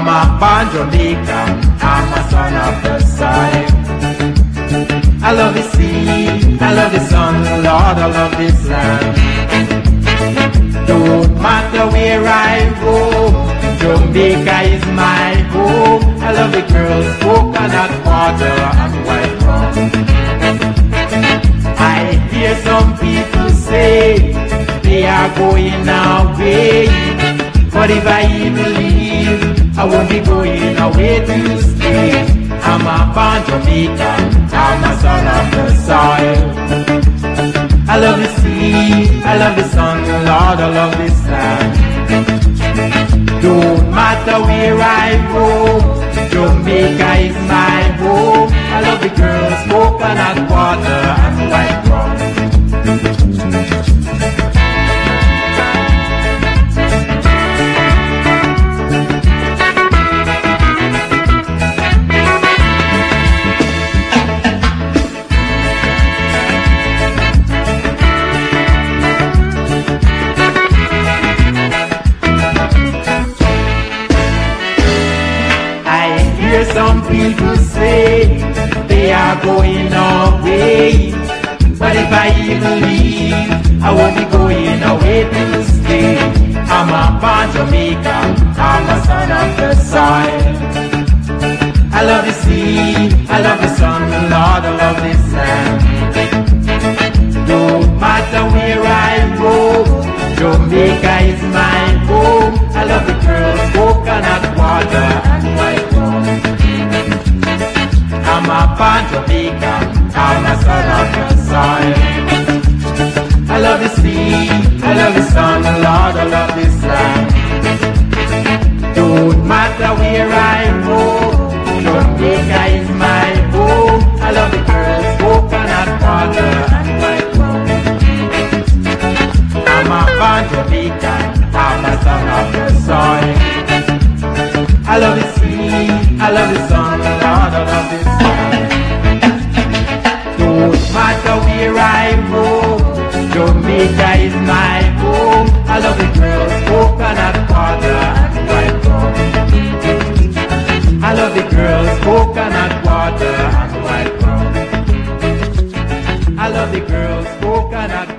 I'm a Jamaican. I'm a son of the soil. I love the sea, I love the sun, Lord, I love this land. Don't matter where I go, Jamaica is my home. I love the girls, coconut water and white rum. I hear some people say they are going away, but if I even I won't be going away to stay. I'm a born Jamaican, I'm a son of the soil. I love the sea, I love the sun, Lord, I love this land. Don't matter where I they are going away. But if I even leave, I won't be going away to stay. I'm a born Jamaican, I'm a son I'm a born Jamaican, I'm a son of the soil. I love the sea, I love the sun, Lord, I love this land. Don't matter where I go, Jamaica is my home. I love the girls, coconut water and white rum. I'm a born Jamaican, I'm a son of the soil. I love the sea, I love the sun, Lord, I love this land. Matter where I go, Jamaica is my home. I love the girls, coconut water and white rum. I love the girls, coconut water and white rum. I love the girls, coconut